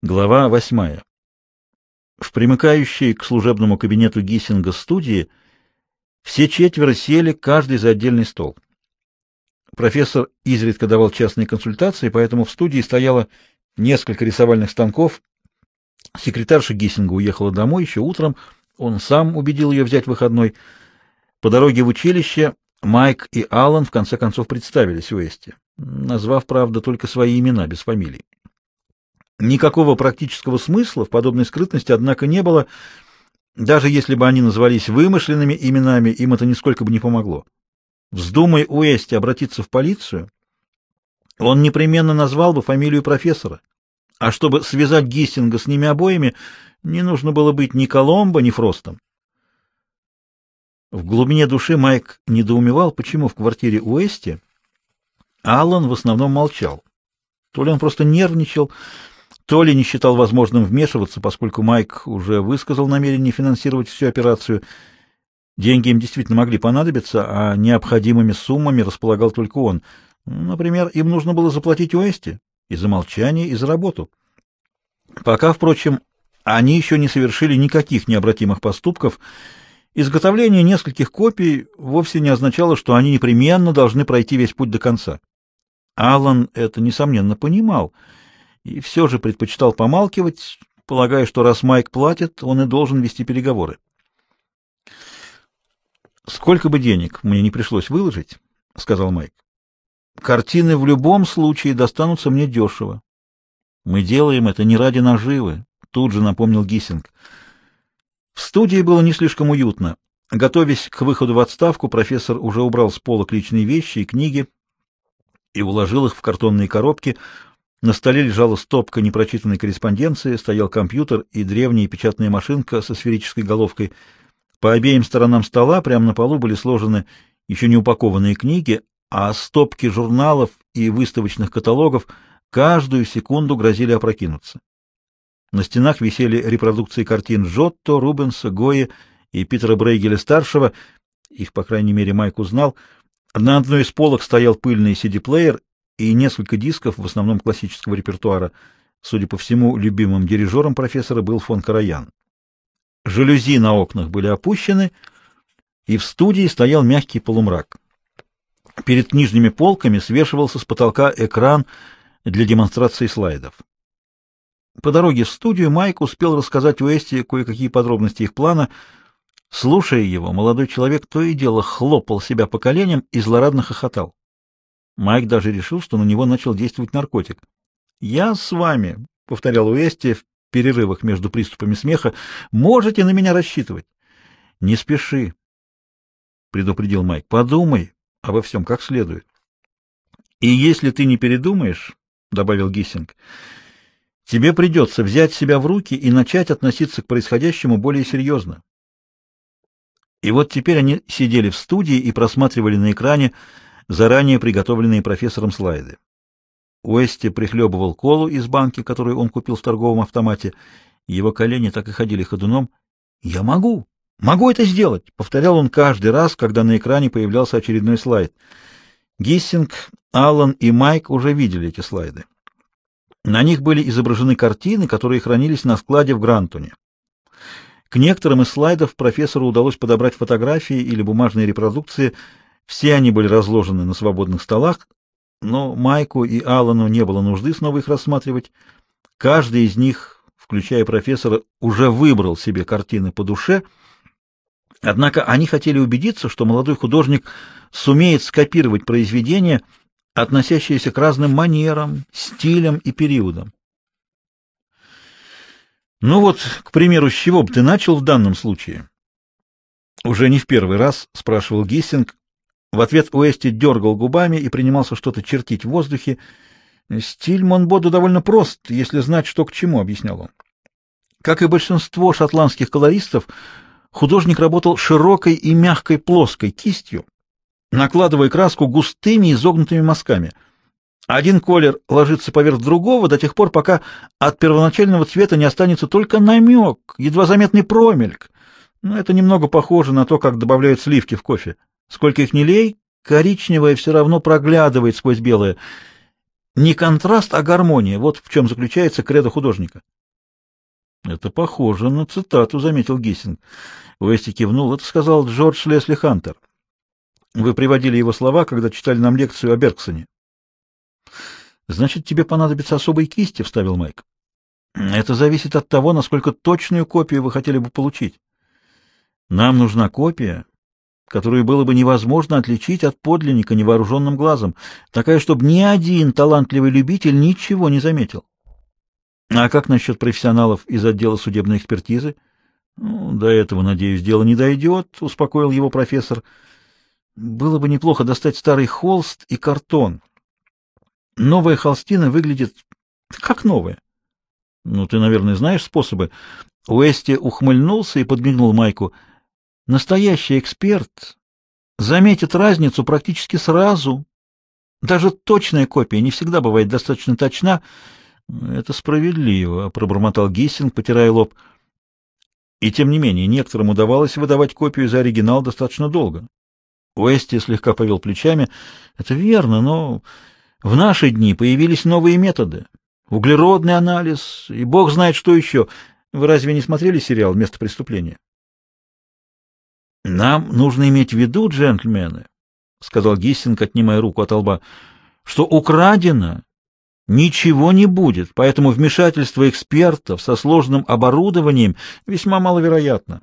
Глава восьмая. В примыкающей к служебному кабинету Гиссинга студии все четверо сели, каждый за отдельный стол. Профессор изредка давал частные консультации, поэтому в студии стояло несколько рисовальных станков. Секретарша Гиссинга уехала домой еще утром, он сам убедил ее взять выходной. По дороге в училище Майк и Аллан в конце концов представились Уэсте, назвав, правда, только свои имена, без фамилий. Никакого практического смысла в подобной скрытности, однако, не было. Даже если бы они назывались вымышленными именами, им это нисколько бы не помогло. Вздумай Уэсти обратиться в полицию, он непременно назвал бы фамилию профессора. А чтобы связать Гиссинга с ними обоими, не нужно было быть ни Коломбо, ни Фростом. В глубине души Майк недоумевал, почему в квартире Уэсти Аллан в основном молчал. То ли он просто нервничал, то ли не считал возможным вмешиваться, поскольку Майк уже высказал намерение финансировать всю операцию. Деньги им действительно могли понадобиться, а необходимыми суммами располагал только он. Например, им нужно было заплатить Уэсти и за молчание, и за работу. Пока, впрочем, они еще не совершили никаких необратимых поступков. Изготовление нескольких копий вовсе не означало, что они непременно должны пройти весь путь до конца. Аллан это, несомненно, понимал — и все же предпочитал помалкивать, полагая, что раз Майк платит, он и должен вести переговоры. «Сколько бы денег мне не пришлось выложить, — сказал Майк, — картины в любом случае достанутся мне дешево. Мы делаем это не ради наживы, — тут же напомнил Гиссинг. В студии было не слишком уютно. Готовясь к выходу в отставку, профессор уже убрал с полок личные вещи и книги и уложил их в картонные коробки — на столе лежала стопка непрочитанной корреспонденции, стоял компьютер и древняя печатная машинка со сферической головкой. По обеим сторонам стола прямо на полу были сложены еще не упакованные книги, а стопки журналов и выставочных каталогов каждую секунду грозили опрокинуться. На стенах висели репродукции картин Джотто, Рубенса, Гои и Питера Брейгеля-старшего, их, по крайней мере, Майк узнал. На одной из полок стоял пыльный CD-плеер и несколько дисков, в основном классического репертуара. Судя по всему, любимым дирижером профессора был фон Караян. Жалюзи на окнах были опущены, и в студии стоял мягкий полумрак. Перед книжными полками свешивался с потолка экран для демонстрации слайдов. По дороге в студию Майк успел рассказать Уэсти кое-какие подробности их плана. Слушая его, молодой человек то и дело хлопал себя по коленям и злорадно хохотал. Майк даже решил, что на него начал действовать наркотик. «Я с вами», — повторял Уэсти в перерывах между приступами смеха, — «можете на меня рассчитывать». «Не спеши», — предупредил Майк, — «подумай обо всем как следует». «И если ты не передумаешь», — добавил Гиссинг, — «тебе придется взять себя в руки и начать относиться к происходящему более серьезно». И вот теперь они сидели в студии и просматривали на экране заранее приготовленные профессором слайды. Уэсти прихлебывал колу из банки, которую он купил в торговом автомате. Его колени так и ходили ходуном. «Я могу! Могу это сделать!» — повторял он каждый раз, когда на экране появлялся очередной слайд. Гиссинг, Аллан и Майк уже видели эти слайды. На них были изображены картины, которые хранились на складе в Грантоне. К некоторым из слайдов профессору удалось подобрать фотографии или бумажные репродукции — все они были разложены на свободных столах, но Майку и Аллану не было нужды снова их рассматривать. Каждый из них, включая профессора, уже выбрал себе картины по душе, однако они хотели убедиться, что молодой художник сумеет скопировать произведения, относящиеся к разным манерам, стилям и периодам. Ну вот, к примеру, с чего бы ты начал в данном случае? Уже не в первый раз спрашивал Гиссинг, в ответ Уэсти дергал губами и принимался что-то чертить в воздухе. Стиль Монбоду довольно прост, если знать, что к чему, — объяснял он. Как и большинство шотландских колористов, художник работал широкой и мягкой плоской кистью, накладывая краску густыми изогнутыми мазками. Один колер ложится поверх другого до тех пор, пока от первоначального цвета не останется только намек, едва заметный промельк. Но это немного похоже на то, как добавляют сливки в кофе. Сколько их не лей, коричневое все равно проглядывает сквозь белое. Не контраст, а гармония. Вот в чем заключается кредо художника. Это похоже на цитату, заметил Гиссинг. Уэсти кивнул. Это сказал Джордж Лесли Хантер. Вы приводили его слова, когда читали нам лекцию о Бергсоне. Значит, тебе понадобятся особые кисти, вставил Майк. Это зависит от того, насколько точную копию вы хотели бы получить. Нам нужна копия, которую было бы невозможно отличить от подлинника невооруженным глазом, такая, чтобы ни один талантливый любитель ничего не заметил. А как насчет профессионалов из отдела судебной экспертизы? Ну, до этого, надеюсь, дело не дойдет, — успокоил его профессор. Было бы неплохо достать старый холст и картон. Новая холстина выглядит как новая. Ну, ты, наверное, знаешь способы. Уэсти ухмыльнулся и подмигнул Майку — Настоящий эксперт заметит разницу практически сразу. Даже точная копия не всегда бывает достаточно точна. Это справедливо, пробормотал Гиссинг, потирая лоб. И тем не менее, некоторым удавалось выдавать копию за оригинал достаточно долго. Уэсти слегка повел плечами. Это верно, но в наши дни появились новые методы. Углеродный анализ и бог знает что еще. Вы разве не смотрели сериал «Место преступления»? Нам нужно иметь в виду, джентльмены, сказал Гиссинг, отнимая руку от лба, что украдено ничего не будет, поэтому вмешательство экспертов со сложным оборудованием весьма маловероятно.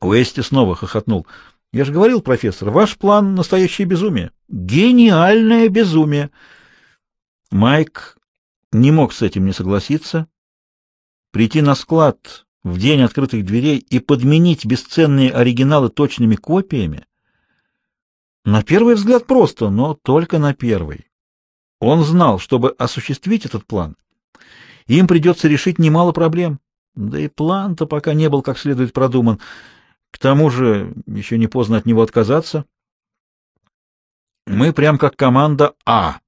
Уэсти снова хохотнул. Я же говорил, профессор, ваш план настоящее безумие, гениальное безумие. Майк не мог с этим не согласиться. Прийти на склад в день открытых дверей и подменить бесценные оригиналы точными копиями, на первый взгляд просто, но только на первый. Он знал, чтобы осуществить этот план, им придется решить немало проблем. Да и план-то пока не был как следует продуман. К тому же еще не поздно от него отказаться. Мы прям как команда А,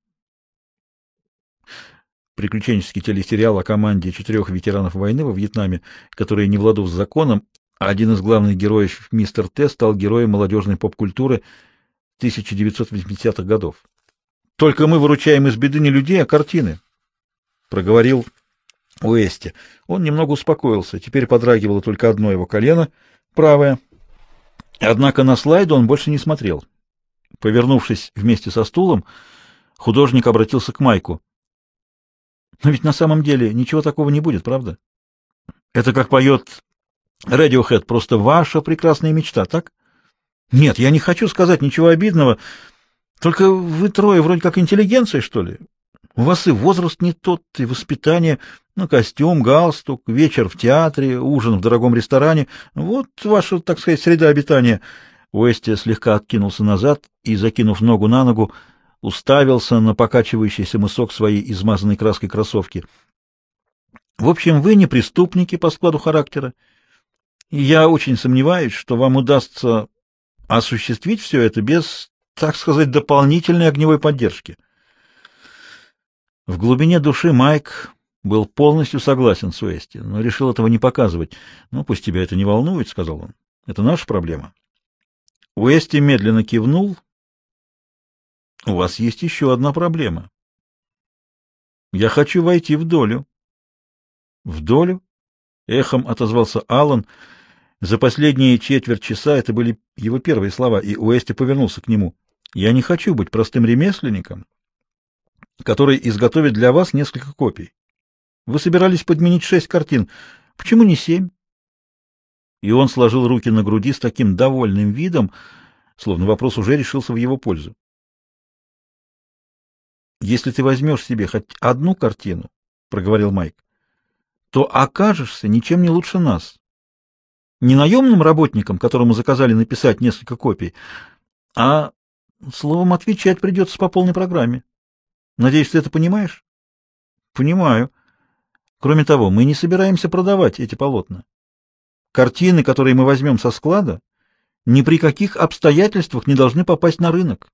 приключенческий телесериал о команде четырех ветеранов войны во Вьетнаме, которые не владут законом, а один из главных героев, мистер Т, стал героем молодежной поп-культуры 1980-х годов. Только мы выручаем из беды не людей, а картины, проговорил Уэсти. Он немного успокоился. Теперь подрагивало только одно его колено, правое. Однако на слайды он больше не смотрел. Повернувшись вместе со стулом, художник обратился к Майку. Но ведь на самом деле ничего такого не будет, правда? Это как поет Radiohead, просто ваша прекрасная мечта, так? Нет, я не хочу сказать ничего обидного. Только вы трое вроде как интеллигенция, что ли? У вас и возраст не тот, и воспитание, ну, костюм, галстук, вечер в театре, ужин в дорогом ресторане. Вот ваша, так сказать, среда обитания. Уэсти слегка откинулся назад и, закинув ногу на ногу, уставился на покачивающийся мысок своей измазанной краской кроссовки. В общем, вы не преступники по складу характера, и я очень сомневаюсь, что вам удастся осуществить все это без, так сказать, дополнительной огневой поддержки. В глубине души Майк был полностью согласен с Уэсти, но решил этого не показывать. «Ну, пусть тебя это не волнует», — сказал он. «Это наша проблема». Уэсти медленно кивнул у вас есть еще одна проблема. Я хочу войти в долю. В долю? Эхом отозвался Аллан. За последние четверть часа это были его первые слова, и Уэсти повернулся к нему. Я не хочу быть простым ремесленником, который изготовит для вас несколько копий. Вы собирались подменить шесть картин. Почему не семь? И он сложил руки на груди с таким довольным видом, словно вопрос уже решился в его пользу. Если ты возьмешь себе хоть одну картину, — проговорил Майк, — то окажешься ничем не лучше нас. Не наемным работником, которому заказали написать несколько копий, а, словом, отвечать придется по полной программе. Надеюсь, ты это понимаешь? Понимаю. Кроме того, мы не собираемся продавать эти полотна. Картины, которые мы возьмем со склада, ни при каких обстоятельствах не должны попасть на рынок.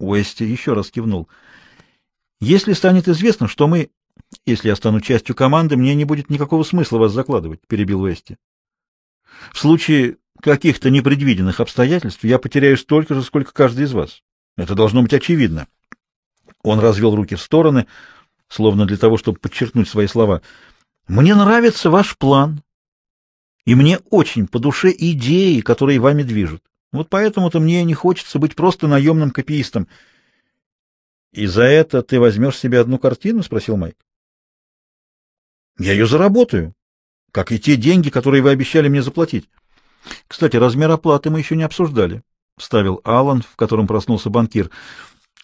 Уэсти еще раз кивнул. Если станет известно, что мы... Если я стану частью команды, мне не будет никакого смысла вас закладывать, — перебил Уэсти. В случае каких-то непредвиденных обстоятельств я потеряю столько же, сколько каждый из вас. Это должно быть очевидно. Он развел руки в стороны, словно для того, чтобы подчеркнуть свои слова. «Мне нравится ваш план, и мне очень по душе идеи, которые вами движут. Вот поэтому-то мне не хочется быть просто наемным копиистом». «И за это ты возьмешь себе одну картину?» — спросил Майк. «Я ее заработаю, как и те деньги, которые вы обещали мне заплатить. Кстати, размер оплаты мы еще не обсуждали», — вставил Аллан, в котором проснулся банкир.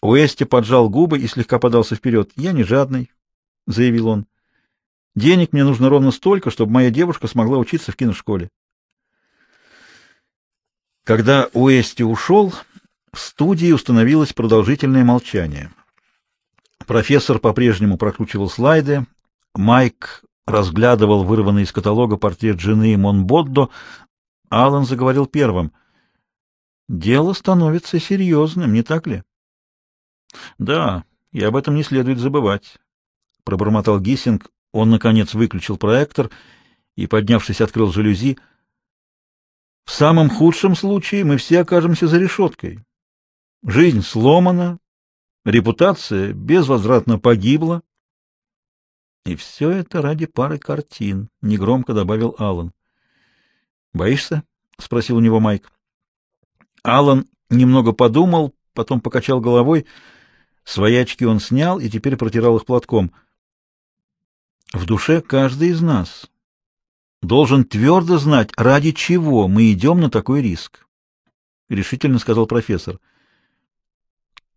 Уэсти поджал губы и слегка подался вперед. «Я не жадный», — заявил он. «Денег мне нужно ровно столько, чтобы моя девушка смогла учиться в киношколе». Когда Уэсти ушел, в студии установилось продолжительное молчание. Профессор по-прежнему прокручивал слайды, Майк разглядывал вырванный из каталога портрет жены Монбоддо, Алан заговорил первым. «Дело становится серьезным, не так ли?» Да, и об этом не следует забывать, пробормотал Гиссинг. Он наконец выключил проектор и, поднявшись, открыл жалюзи. В самом худшем случае мы все окажемся за решеткой. Жизнь сломана, репутация безвозвратно погибла. И все это ради пары картин, негромко добавил Аллан. Боишься? спросил у него Майк. Аллан немного подумал, потом покачал головой. Свои очки он снял и теперь протирал их платком. В душе каждый из нас должен твердо знать, ради чего мы идем на такой риск, — решительно сказал профессор.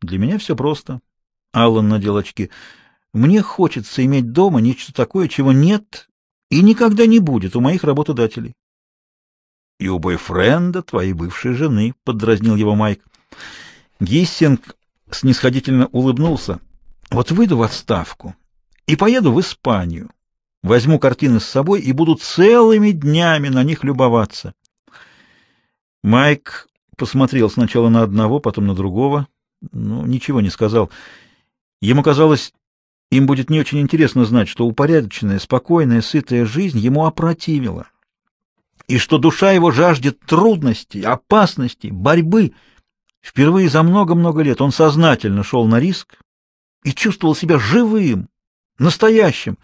Для меня все просто. Аллан надел очки. Мне хочется иметь дома нечто такое, чего нет и никогда не будет у моих работодателей. — И у бойфренда твоей бывшей жены, — поддразнил его Майк. Гиссинг снисходительно улыбнулся. Вот выйду в отставку и поеду в Испанию. Возьму картины с собой и буду целыми днями на них любоваться. Майк посмотрел сначала на одного, потом на другого, но ничего не сказал. Ему казалось, им будет не очень интересно знать, что упорядоченная, спокойная, сытая жизнь ему опротивила, и что душа его жаждет трудностей, опасностей, борьбы — Впервые за много-много лет он сознательно шел на риск и чувствовал себя живым, настоящим.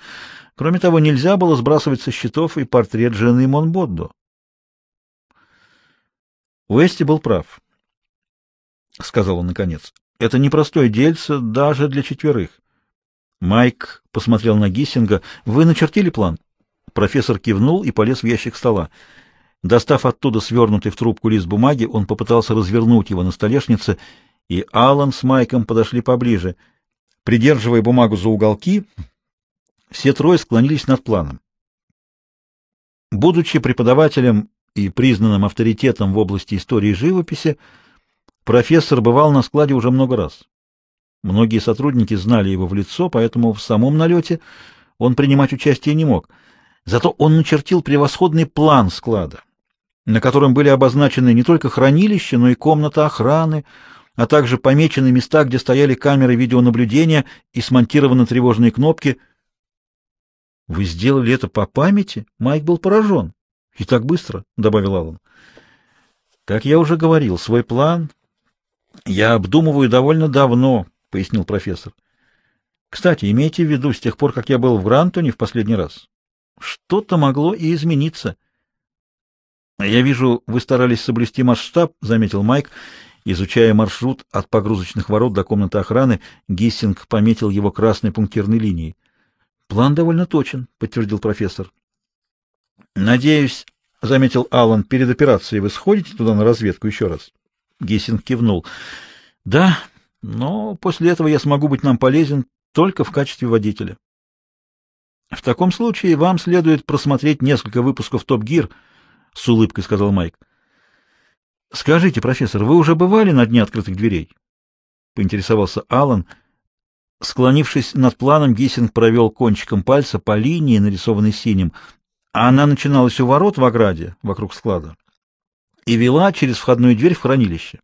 Кроме того, нельзя было сбрасывать со счетов и портрет жены Монбоддо. Уэсти был прав, — сказал он наконец. — Это непростое дельце даже для четверых. Майк посмотрел на Гиссинга. — Вы начертили план? Профессор кивнул и полез в ящик стола. Достав оттуда свернутый в трубку лист бумаги, он попытался развернуть его на столешнице, и Алан с Майком подошли поближе. Придерживая бумагу за уголки, все трое склонились над планом. Будучи преподавателем и признанным авторитетом в области истории живописи, профессор бывал на складе уже много раз. Многие сотрудники знали его в лицо, поэтому в самом налете он принимать участие не мог. Зато он начертил превосходный план склада, на котором были обозначены не только хранилища, но и комната охраны, а также помечены места, где стояли камеры видеонаблюдения и смонтированы тревожные кнопки. «Вы сделали это по памяти?» Майк был поражен. «И так быстро», — добавил Аллан. «Как я уже говорил, свой план я обдумываю довольно давно», — пояснил профессор. «Кстати, имейте в виду, с тех пор, как я был в Грантоне в последний раз, что-то могло и измениться». «Я вижу, вы старались соблюсти масштаб», — заметил Майк. Изучая маршрут от погрузочных ворот до комнаты охраны, Гиссинг пометил его красной пунктирной линией. «План довольно точен», — подтвердил профессор. «Надеюсь», — заметил Аллан, — «перед операцией вы сходите туда на разведку еще раз?» Гиссинг кивнул. «Да, но после этого я смогу быть нам полезен только в качестве водителя». «В таком случае вам следует просмотреть несколько выпусков «Топ Гир», — с улыбкой сказал Майк. Скажите, профессор, вы уже бывали на дне открытых дверей? поинтересовался Алан. Склонившись над планом, Гиссинг провел кончиком пальца по линии, нарисованной синим. А она начиналась у ворот в ограде вокруг склада и вела через входную дверь в хранилище.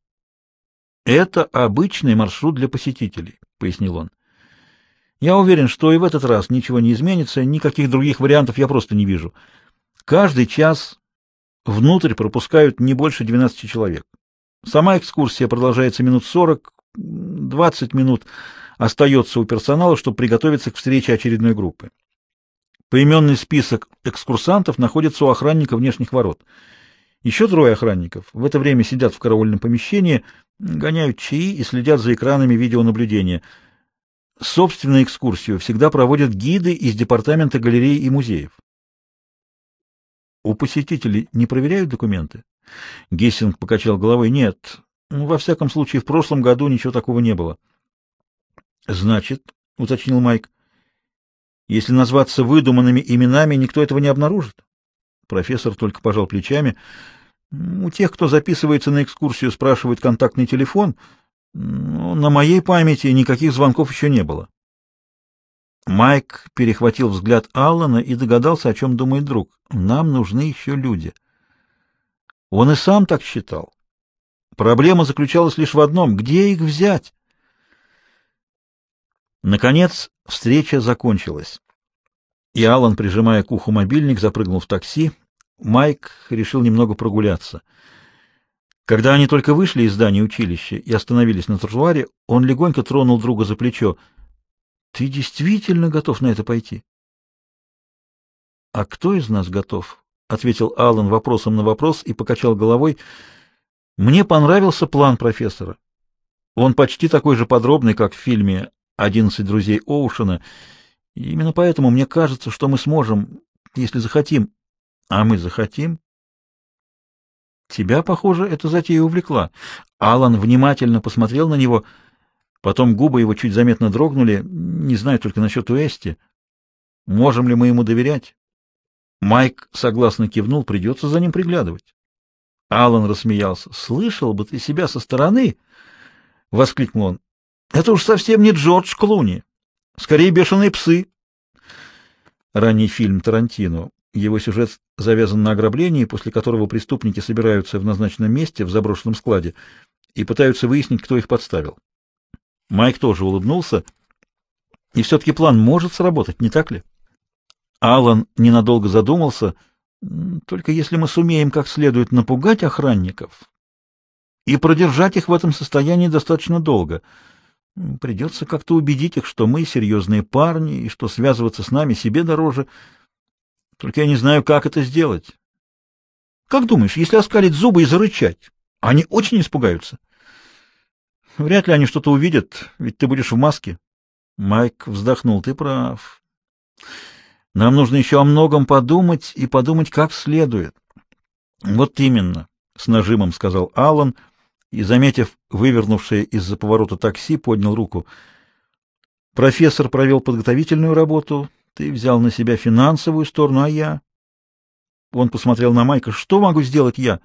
Это обычный маршрут для посетителей, пояснил он. Я уверен, что и в этот раз ничего не изменится, никаких других вариантов я просто не вижу. Каждый час Внутрь пропускают не больше 12 человек. Сама экскурсия продолжается минут 40, 20 минут, остается у персонала, чтобы приготовиться к встрече очередной группы. Поименный список экскурсантов находится у охранника внешних ворот. Еще трое охранников в это время сидят в караульном помещении, гоняют чаи и следят за экранами видеонаблюдения. Собственную экскурсию всегда проводят гиды из департамента галерей и музеев. У посетителей не проверяют документы? Гессинг покачал головой. Нет. Во всяком случае, в прошлом году ничего такого не было. Значит, уточнил Майк, если назваться выдуманными именами, никто этого не обнаружит. Профессор только пожал плечами. У тех, кто записывается на экскурсию, спрашивают контактный телефон. Но на моей памяти никаких звонков еще не было. Майк перехватил взгляд Аллана и догадался, о чем думает друг. Нам нужны еще люди. Он и сам так считал. Проблема заключалась лишь в одном — где их взять? Наконец, встреча закончилась. И Алан, прижимая к уху мобильник, запрыгнул в такси. Майк решил немного прогуляться. Когда они только вышли из здания училища и остановились на тротуаре, он легонько тронул друга за плечо. — Ты действительно готов на это пойти? — А кто из нас готов? — ответил Алан вопросом на вопрос и покачал головой. — Мне понравился план профессора. Он почти такой же подробный, как в фильме одиннадцать друзей Оушена. И именно поэтому мне кажется, что мы сможем, если захотим. А мы захотим? Тебя, похоже, эта затея увлекла. Алан внимательно посмотрел на него, потом губы его чуть заметно дрогнули, не знаю только насчет Уэсти. Можем ли мы ему доверять? Майк согласно кивнул, придется за ним приглядывать. Алан рассмеялся. «Слышал бы ты себя со стороны!» — воскликнул он. Это уж совсем не Джордж Клуни. Скорее, бешеные псы. Ранний фильм Тарантино. Его сюжет завязан на ограблении, после которого преступники собираются в назначенном месте в заброшенном складе и пытаются выяснить, кто их подставил. Майк тоже улыбнулся. И все-таки план может сработать, не так ли? Алан ненадолго задумался. Только если мы сумеем как следует напугать охранников и продержать их в этом состоянии достаточно долго — Придется как-то убедить их, что мы серьезные парни и что связываться с нами себе дороже. Только я не знаю, как это сделать. Как думаешь, если оскалить зубы и зарычать, они очень испугаются? Вряд ли они что-то увидят, ведь ты будешь в маске. Майк вздохнул. Ты прав. Нам нужно еще о многом подумать и подумать как следует. Вот именно, с нажимом сказал Аллан — и, заметив вывернувшее из-за поворота такси, поднял руку. Профессор провел подготовительную работу, ты взял на себя финансовую сторону, а я... Он посмотрел на Майка. Что могу сделать я?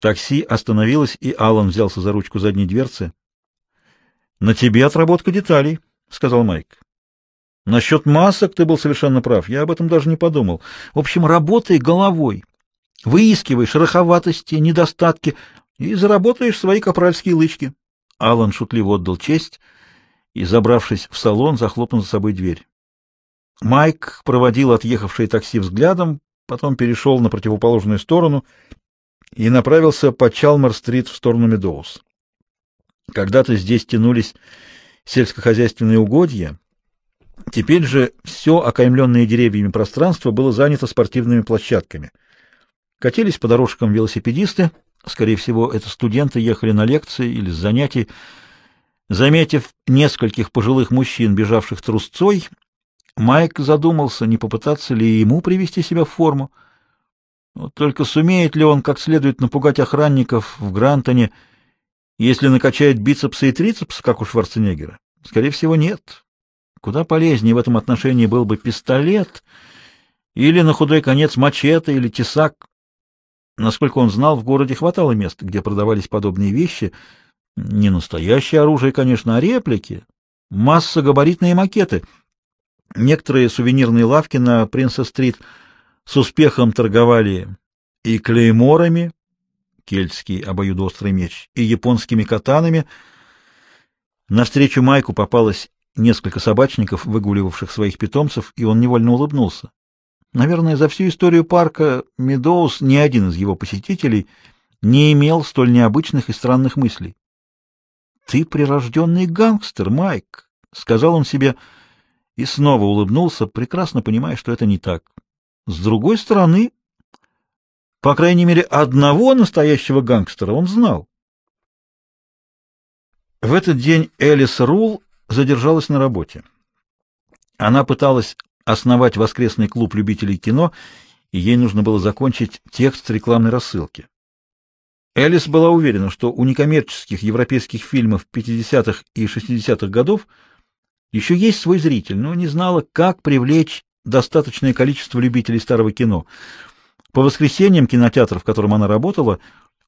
Такси остановилось, и Алан взялся за ручку задней дверцы. — На тебе отработка деталей, — сказал Майк. — Насчет масок ты был совершенно прав. Я об этом даже не подумал. В общем, работай головой. Выискивай шероховатости, недостатки, и заработаешь свои капральские лычки. Алан шутливо отдал честь и, забравшись в салон, захлопнул за собой дверь. Майк проводил отъехавшее такси взглядом, потом перешел на противоположную сторону и направился по Чалмар-стрит в сторону Медоуз. Когда-то здесь тянулись сельскохозяйственные угодья, теперь же все окаймленное деревьями пространство было занято спортивными площадками. Катились по дорожкам велосипедисты, Скорее всего, это студенты ехали на лекции или с занятий. Заметив нескольких пожилых мужчин, бежавших трусцой, Майк задумался, не попытаться ли ему привести себя в форму. Только сумеет ли он как следует напугать охранников в Грантоне, если накачает бицепсы и трицепсы, как у Шварценеггера? Скорее всего, нет. Куда полезнее в этом отношении был бы пистолет или, на худой конец, мачете или тесак. Насколько он знал, в городе хватало мест, где продавались подобные вещи. Не настоящее оружие, конечно, а реплики. Масса габаритные макеты. Некоторые сувенирные лавки на Принцесс-стрит с успехом торговали и клейморами, кельтский обоюдоострый меч, и японскими катанами. Навстречу Майку попалось несколько собачников, выгуливавших своих питомцев, и он невольно улыбнулся. Наверное, за всю историю парка Медоуз ни один из его посетителей не имел столь необычных и странных мыслей. — Ты прирожденный гангстер, Майк! сказал он себе и снова улыбнулся, прекрасно понимая, что это не так. С другой стороны, по крайней мере, одного настоящего гангстера он знал. В этот день Элис Рул задержалась на работе. Она пыталась основать воскресный клуб любителей кино, и ей нужно было закончить текст рекламной рассылки. Элис была уверена, что у некоммерческих европейских фильмов 50-х и 60-х годов еще есть свой зритель, но не знала, как привлечь достаточное количество любителей старого кино. По воскресеньям кинотеатр, в котором она работала,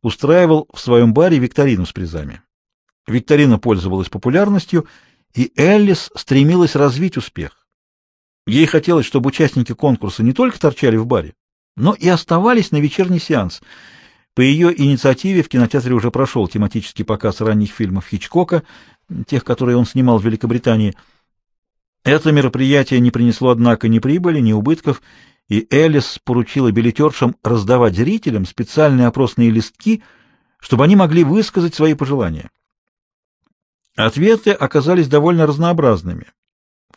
устраивал в своем баре викторину с призами. Викторина пользовалась популярностью, и Эллис стремилась развить успех. Ей хотелось, чтобы участники конкурса не только торчали в баре, но и оставались на вечерний сеанс — по ее инициативе в кинотеатре уже прошел тематический показ ранних фильмов Хичкока, тех, которые он снимал в Великобритании. Это мероприятие не принесло, однако, ни прибыли, ни убытков, и Элис поручила билетершам раздавать зрителям специальные опросные листки, чтобы они могли высказать свои пожелания. Ответы оказались довольно разнообразными.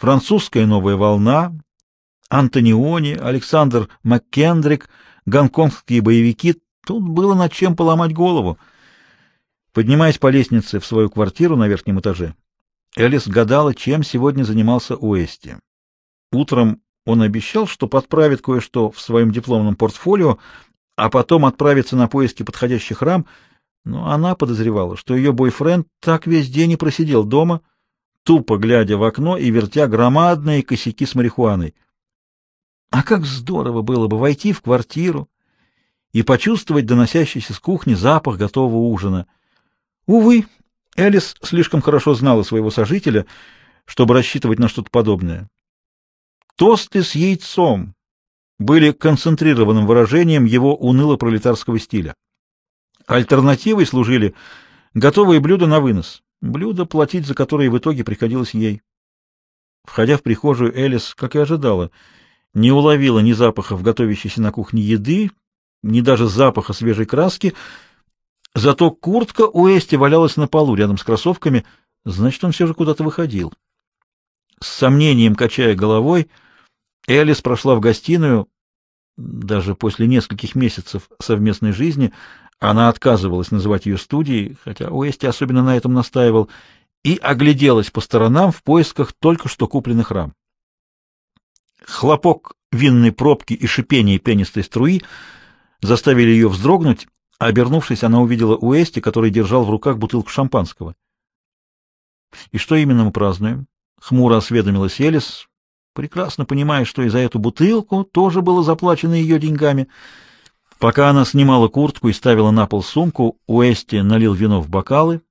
Французская новая волна, Антониони, Александр Маккендрик, гонконгские боевики Тут было над чем поломать голову. Поднимаясь по лестнице в свою квартиру на верхнем этаже, Элис гадала, чем сегодня занимался Уэсти. Утром он обещал, что подправит кое-что в своем дипломном портфолио, а потом отправится на поиски подходящих рам, но она подозревала, что ее бойфренд так весь день и просидел дома, тупо глядя в окно и вертя громадные косяки с марихуаной. А как здорово было бы войти в квартиру, и почувствовать доносящийся с кухни запах готового ужина. Увы, Элис слишком хорошо знала своего сожителя, чтобы рассчитывать на что-то подобное. Тосты с яйцом были концентрированным выражением его уныло-пролетарского стиля. Альтернативой служили готовые блюда на вынос, блюда, платить за которые в итоге приходилось ей. Входя в прихожую, Элис, как и ожидала, не уловила ни запахов готовящейся на кухне еды, ни даже запаха свежей краски. Зато куртка у Эсти валялась на полу рядом с кроссовками, значит, он все же куда-то выходил. С сомнением качая головой, Элис прошла в гостиную. Даже после нескольких месяцев совместной жизни она отказывалась называть ее студией, хотя Уэсти особенно на этом настаивал, и огляделась по сторонам в поисках только что купленных рам. Хлопок винной пробки и шипение пенистой струи — заставили ее вздрогнуть, а обернувшись, она увидела Уэсти, который держал в руках бутылку шампанского. — И что именно мы празднуем? — хмуро осведомилась Элис, прекрасно понимая, что и за эту бутылку тоже было заплачено ее деньгами. Пока она снимала куртку и ставила на пол сумку, Уэсти налил вино в бокалы,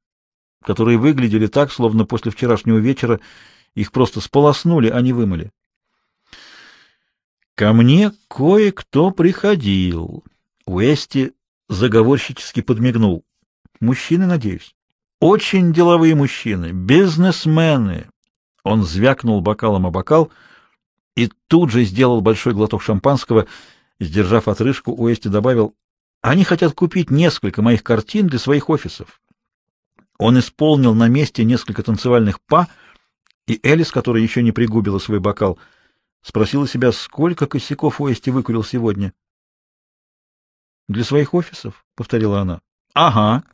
которые выглядели так, словно после вчерашнего вечера их просто сполоснули, а не вымыли. «Ко мне кое-кто приходил», Уэсти заговорщически подмигнул. «Мужчины, надеюсь?» «Очень деловые мужчины, бизнесмены!» Он звякнул бокалом о бокал и тут же сделал большой глоток шампанского. Сдержав отрыжку, Уэсти добавил, «Они хотят купить несколько моих картин для своих офисов». Он исполнил на месте несколько танцевальных па, и Элис, которая еще не пригубила свой бокал, спросила себя, сколько косяков Уэсти выкурил сегодня. Для своих офисов, повторила она. Ага.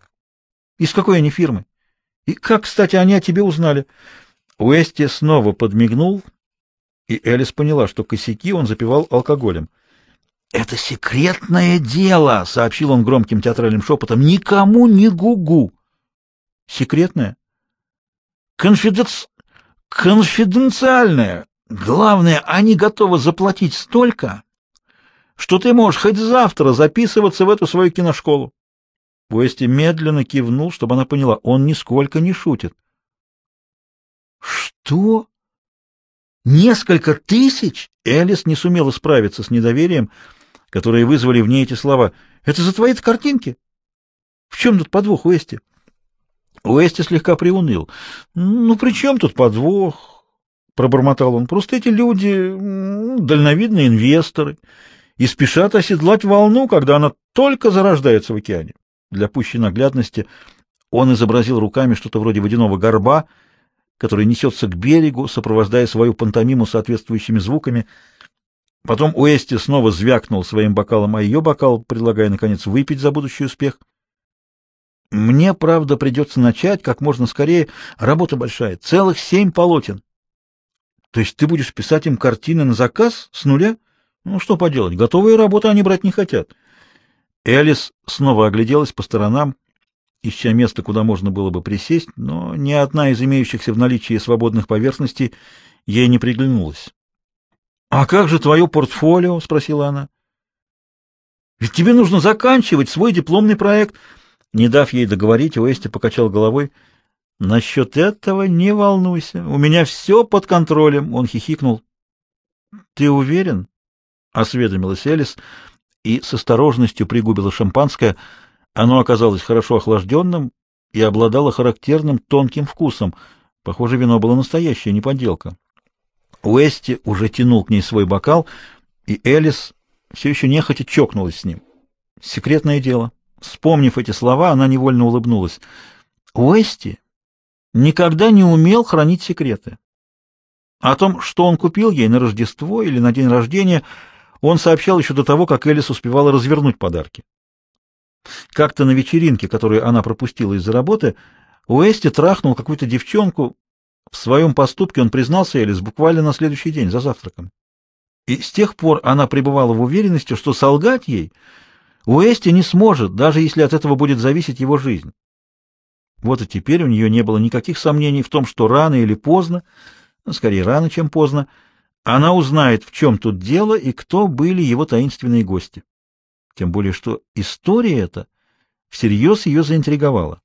Из какой они фирмы? И как, кстати, они о тебе узнали? Уэсти снова подмигнул, и Элис поняла, что косяки он запивал алкоголем. Это секретное дело, сообщил он громким театральным шепотом. Никому не гугу. Секретное? Конфиденц... Конфиденциальное. Главное, они готовы заплатить столько, что ты можешь хоть завтра записываться в эту свою киношколу. Уэсти медленно кивнул, чтобы она поняла, он нисколько не шутит. Что? Несколько тысяч? Элис не сумела справиться с недоверием, которое вызвали в ней эти слова. Это за твои картинки? В чем тут подвох, Уэсти? Уэсти слегка приуныл. Ну, при чем тут подвох? Пробормотал он. Просто эти люди дальновидные инвесторы и спешат оседлать волну, когда она только зарождается в океане. Для пущей наглядности он изобразил руками что-то вроде водяного горба, который несется к берегу, сопровождая свою пантомиму соответствующими звуками. Потом Уэсти снова звякнул своим бокалом, а ее бокал, предлагая, наконец, выпить за будущий успех. Мне, правда, придется начать как можно скорее. Работа большая, целых семь полотен. То есть ты будешь писать им картины на заказ с нуля? Ну, что поделать, готовые работы они брать не хотят. Элис снова огляделась по сторонам, ища место, куда можно было бы присесть, но ни одна из имеющихся в наличии свободных поверхностей ей не приглянулась. — А как же твое портфолио? — спросила она. — Ведь тебе нужно заканчивать свой дипломный проект. Не дав ей договорить, Уэсти покачал головой. — Насчет этого не волнуйся. У меня все под контролем. Он хихикнул. — Ты уверен? — осведомилась Элис и с осторожностью пригубила шампанское. Оно оказалось хорошо охлажденным и обладало характерным тонким вкусом. Похоже, вино было настоящее, не подделка. Уэсти уже тянул к ней свой бокал, и Элис все еще нехотя чокнулась с ним. Секретное дело. Вспомнив эти слова, она невольно улыбнулась. Уэсти никогда не умел хранить секреты. О том, что он купил ей на Рождество или на день рождения, он сообщал еще до того, как Элис успевала развернуть подарки. Как-то на вечеринке, которую она пропустила из-за работы, Уэсти трахнул какую-то девчонку. В своем поступке он признался Элис буквально на следующий день за завтраком. И с тех пор она пребывала в уверенности, что солгать ей Уэсти не сможет, даже если от этого будет зависеть его жизнь. Вот и теперь у нее не было никаких сомнений в том, что рано или поздно, ну, скорее рано, чем поздно, она узнает, в чем тут дело и кто были его таинственные гости. Тем более, что история эта всерьез ее заинтриговала.